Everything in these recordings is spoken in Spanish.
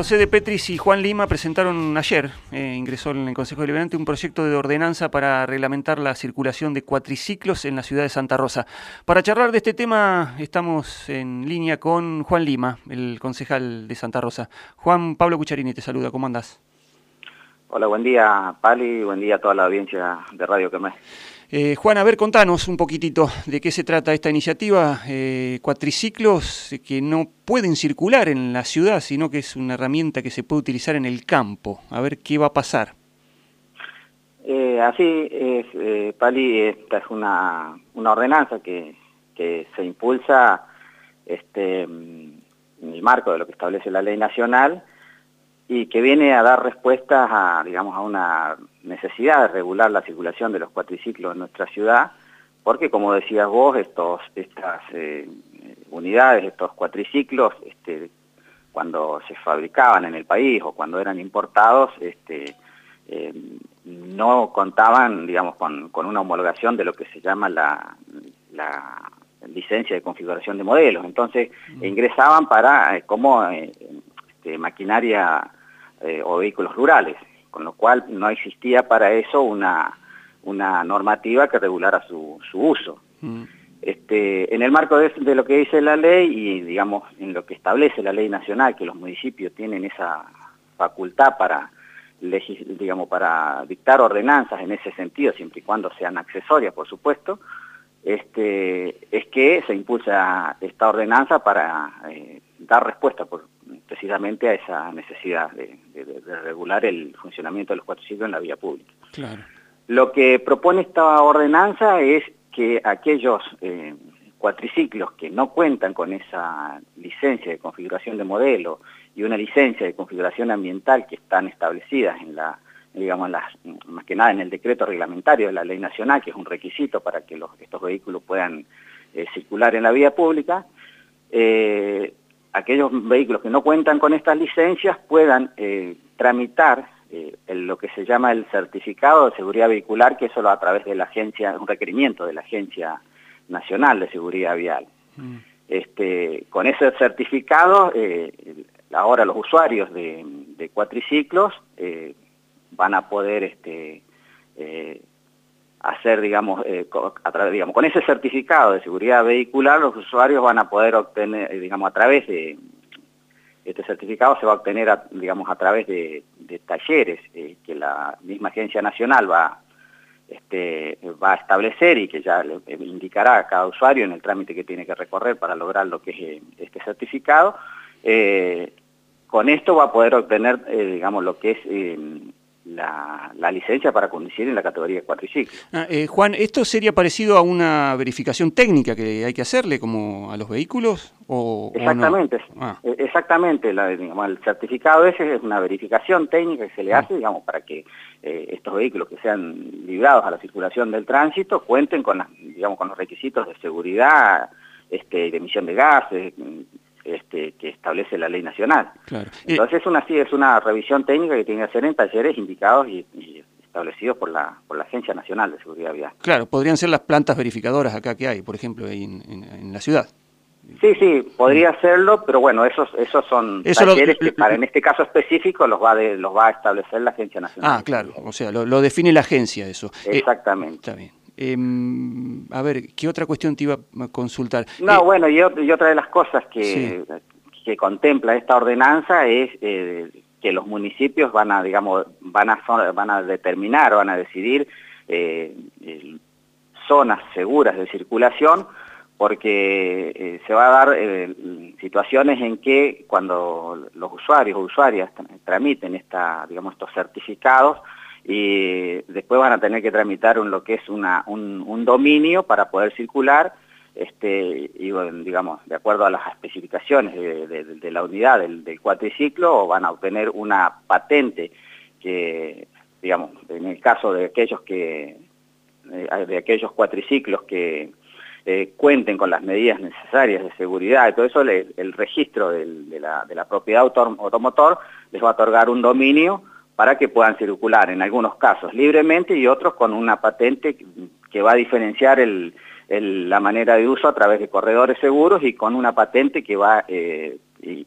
José de Petris y Juan Lima presentaron ayer, eh, ingresó en el Consejo Deliberante, un proyecto de ordenanza para reglamentar la circulación de cuatriciclos en la ciudad de Santa Rosa. Para charlar de este tema estamos en línea con Juan Lima, el concejal de Santa Rosa. Juan Pablo Cucharini te saluda, ¿cómo andás? Hola, buen día Pali, buen día a toda la audiencia de Radio Quemé. Eh, Juan, a ver, contanos un poquitito de qué se trata esta iniciativa. Eh, cuatriciclos que no pueden circular en la ciudad, sino que es una herramienta que se puede utilizar en el campo. A ver qué va a pasar. Eh, así es, eh, Pali, esta es una, una ordenanza que, que se impulsa este, en el marco de lo que establece la ley nacional y que viene a dar respuestas a, digamos, a una necesidad de regular la circulación de los cuatriciclos en nuestra ciudad, porque como decías vos, estos, estas eh, unidades, estos cuatriciclos, este, cuando se fabricaban en el país o cuando eran importados, este, eh, no contaban, digamos, con, con, una homologación de lo que se llama la, la licencia de configuración de modelos. Entonces, mm. ingresaban para, eh, como este, maquinaria eh, o vehículos rurales, con lo cual no existía para eso una, una normativa que regulara su, su uso. Mm. Este, en el marco de, de, lo que dice la ley y digamos en lo que establece la ley nacional, que los municipios tienen esa facultad para, digamos, para dictar ordenanzas en ese sentido, siempre y cuando sean accesorias, por supuesto, este, es que se impulsa esta ordenanza para eh, dar respuesta por, precisamente a esa necesidad de, de, de, regular el funcionamiento de los cuatriciclos en la vía pública. Claro. Lo que propone esta ordenanza es que aquellos eh, cuatriciclos que no cuentan con esa licencia de configuración de modelo y una licencia de configuración ambiental que están establecidas en la digamos, las, más que nada en el decreto reglamentario de la ley nacional, que es un requisito para que los, estos vehículos puedan eh, circular en la vía pública, eh, aquellos vehículos que no cuentan con estas licencias puedan eh, tramitar eh, el, lo que se llama el certificado de seguridad vehicular, que es solo a través de la agencia, un requerimiento de la Agencia Nacional de Seguridad Vial. Mm. Este, con ese certificado, eh, ahora los usuarios de, de cuatriciclos van a poder este, hacer, digamos, eh, a través, digamos, con ese certificado de seguridad vehicular, los usuarios van a poder obtener, eh, digamos, a través de, este certificado se va a obtener, a, digamos, a través de, talleres eh, que la misma Agencia Nacional va, este, va a establecer y que ya le indicará a cada usuario en el trámite que tiene que recorrer para lograr lo que es este certificado. Con esto va a poder obtener, digamos, lo que es la, la, licencia para conducir en la categoría cuatriciclo. Ah, eh, Juan, ¿esto sería parecido a una verificación técnica que hay que hacerle como a los vehículos? O, exactamente, o no? ah. E, exactamente. La, digamos, el certificado ese es una verificación técnica que se le ah. hace, digamos, para que eh, estos vehículos que sean librados a la circulación del tránsito cuenten con, las, digamos, con los requisitos de seguridad, este, de emisión de gases, este, que establece la ley nacional. Claro. Entonces es una, sí, es una revisión técnica que tiene que hacer en talleres indicados y, y, establecidos por la, por la Agencia Nacional de Seguridad Vial. Claro, podrían ser las plantas verificadoras acá que hay, por ejemplo, ahí en, en, en la ciudad. Sí, sí, podría hacerlo, pero bueno, esos esos son Eso talleres lo, que para en este caso específico los va de, los va a establecer la Agencia Nacional. Ah, claro, o sea, lo, lo define la agencia eso. Exactamente. Eh, está bien. Eh, a ver, ¿qué otra cuestión te iba a consultar? No, eh, bueno, y, otra de las cosas que, sí. que contempla esta ordenanza es eh, que los municipios van a, digamos, van a, van a determinar, van a decidir eh, zonas seguras de circulación, porque se va a dar situaciones en que cuando los usuarios o usuarias tramiten esta, digamos, estos certificados, y después van a tener que tramitar un, lo que es una, un, un dominio para poder circular, este, y digamos, de acuerdo a las especificaciones de, la unidad del, del, cuatriciclo, van a obtener una patente que, digamos, en el caso de aquellos que, eh, de aquellos cuatriciclos que eh, cuenten con las medidas necesarias de seguridad y todo eso, le, el registro de, la, de la propiedad automotor les va a otorgar un dominio para que puedan circular, en algunos casos libremente y otros con una patente que va a diferenciar el, el, la manera de uso a través de corredores seguros y con una patente que va, eh,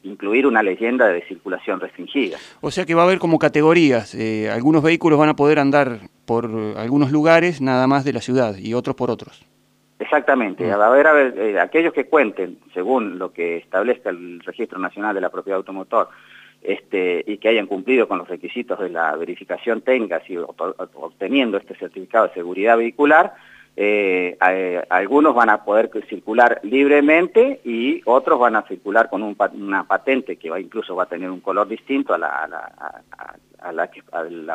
incluir una leyenda de circulación restringida. O sea que va a haber como categorías, eh, algunos vehículos van a poder andar por algunos lugares nada más de la ciudad y otros por otros. Exactamente, mm. a ver, a ver, eh, aquellos que cuenten, según lo que establezca el Registro Nacional de la Propiedad Automotor, este, y que hayan cumplido con los requisitos de la verificación técnica y obteniendo este certificado de seguridad vehicular, eh, algunos van a poder circular libremente y otros van a circular con una patente que va, incluso va a tener un color distinto a la,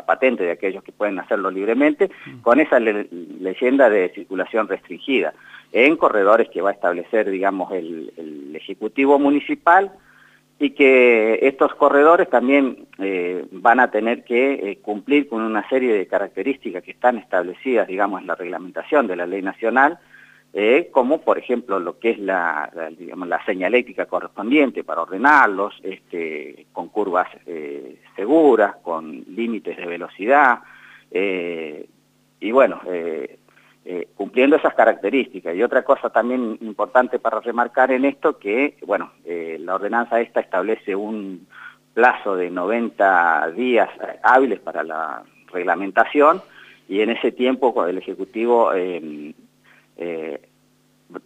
patente de aquellos que pueden hacerlo libremente, mm. con esa leyenda de circulación restringida, en corredores que va a establecer, digamos, el Ejecutivo Municipal, y que estos corredores también eh, van a tener que eh, cumplir con una serie de características que están establecidas, digamos, en la reglamentación de la ley nacional, eh, como por ejemplo lo que es la, digamos, la señalética correspondiente para ordenarlos, este, con curvas seguras, con límites de velocidad, y bueno, eh, cumpliendo esas características. Y otra cosa también importante para remarcar en esto, que bueno, eh, la ordenanza esta establece un plazo de 90 días eh, hábiles para la reglamentación y en ese tiempo el Ejecutivo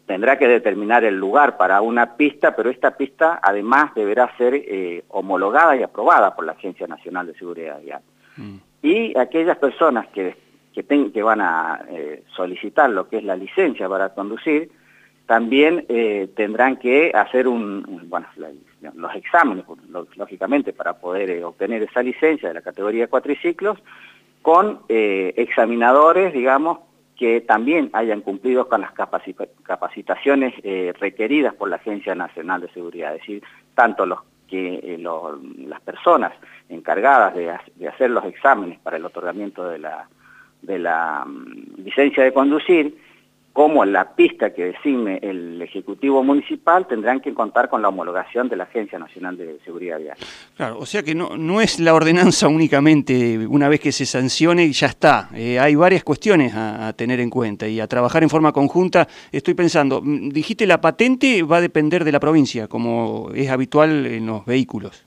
tendrá que determinar el lugar para una pista, pero esta pista además deberá ser homologada y aprobada por la Agencia Nacional de Seguridad Vial. Mm. Y aquellas personas que que, que van a eh, solicitar lo que es la licencia para conducir, también eh, tendrán que hacer un, bueno, los exámenes, lógicamente, para poder eh, obtener esa licencia de la categoría cuatriciclos, con examinadores, digamos, que también hayan cumplido con las capacitaciones requeridas por la Agencia Nacional de Seguridad, es decir, tanto los que las personas encargadas de hacer los exámenes para el otorgamiento de la de la mm, licencia de conducir, como la pista que designe el Ejecutivo Municipal tendrán que contar con la homologación de la Agencia Nacional de Seguridad Vial. Claro, o sea que no, no es la ordenanza únicamente una vez que se sancione y ya está. Eh, hay varias cuestiones a, tener en cuenta y a trabajar en forma conjunta. Estoy pensando, mm, dijiste la patente va a depender de la provincia, como es habitual en los vehículos.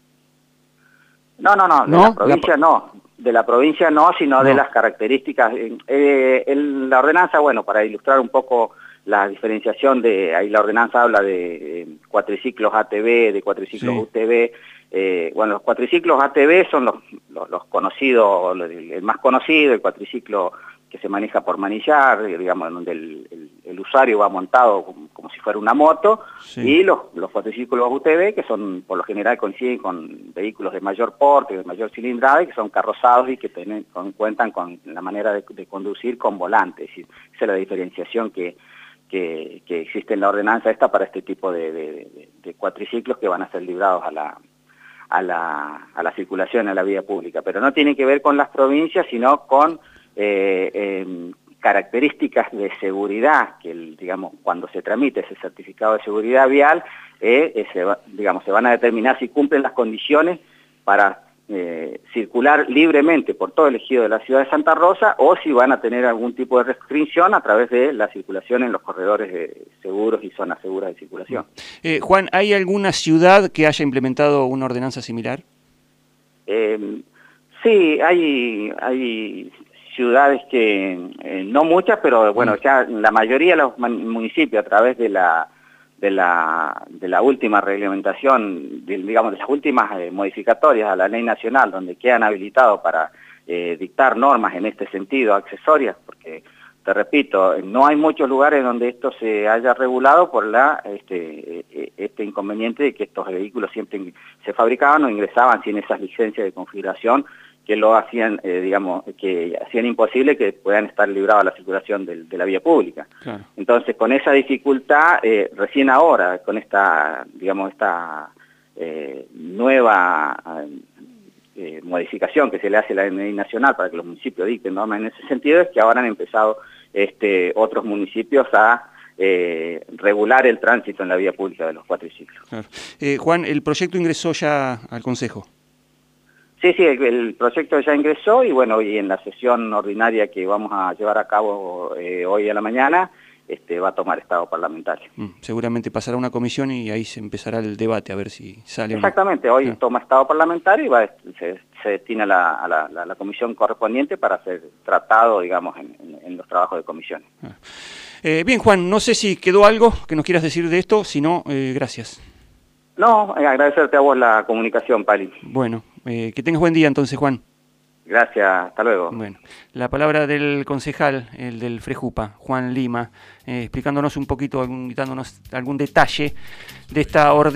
No, no, no, de la provincia no de la provincia no, sino de las características. Eh, en la ordenanza, bueno, para ilustrar un poco la diferenciación de, ahí la ordenanza habla de eh, cuatriciclos ATV, de cuatriciclos UTV, eh, bueno, los cuatriciclos ATV son los, los, conocidos, el, más conocido, el cuatriciclo que se maneja por manillar, digamos, donde el, el, usuario va montado como, si fuera una moto, y los, los cuatriciclos UTV, que son, por lo general coinciden con vehículos de mayor porte, de mayor cilindrada, y que son carrozados y que tienen, cuentan con la manera de, conducir con volante. esa es la diferenciación que, que, existe en la ordenanza esta para este tipo de, de cuatriciclos que van a ser librados a la, a la, a la circulación, a la vía pública. Pero no tiene que ver con las provincias, sino con características de seguridad, que digamos, cuando se tramite ese certificado de seguridad vial, eh, eh, se, digamos, se van a determinar si cumplen las condiciones para eh, circular libremente por todo el ejido de la ciudad de Santa Rosa o si van a tener algún tipo de restricción a través de la circulación en los corredores seguros y zonas seguras de circulación. Juan, ¿hay alguna ciudad que haya implementado una ordenanza similar? sí, hay, hay ciudades que, eh, no muchas, pero bueno, mm. ya la mayoría de los municipios a través de la, de la, de la última reglamentación, digamos, de las últimas eh, modificatorias a la ley nacional, donde quedan habilitados para eh, dictar normas en este sentido, accesorias, porque te repito, no hay muchos lugares donde esto se haya regulado por la este, este inconveniente de que estos vehículos siempre se fabricaban o ingresaban sin esas licencias de configuración que lo hacían, eh, digamos, que hacían imposible que puedan estar librados a la circulación de, la vía pública. Entonces, con esa dificultad, eh, recién ahora, con esta, digamos, esta eh, nueva modificación que se le hace a la ley nacional para que los municipios dicten normas en ese sentido, es que ahora han empezado este, otros municipios a regular el tránsito en la vía pública de los cuatriciclos. Juan, el proyecto ingresó ya al Consejo. Sí, sí, el, proyecto ya ingresó y bueno, hoy en la sesión ordinaria que vamos a llevar a cabo eh, hoy a la mañana, este, va a tomar estado parlamentario. Mm, seguramente pasará una comisión y ahí se empezará el debate a ver si sale Exactamente, hoy toma estado parlamentario y va, se, destina a la, comisión correspondiente para ser tratado, digamos, en, los trabajos de comisión. Ah. Eh, bien, Juan, no sé si quedó algo que nos quieras decir de esto, si no, eh, gracias. No, eh, agradecerte a vos la comunicación, Pali. Bueno, que tengas buen día entonces, Juan. Gracias, hasta luego. Bueno, la palabra del concejal, el del Frejupa, Juan Lima, explicándonos un poquito, dándonos algún detalle de esta ordenanza.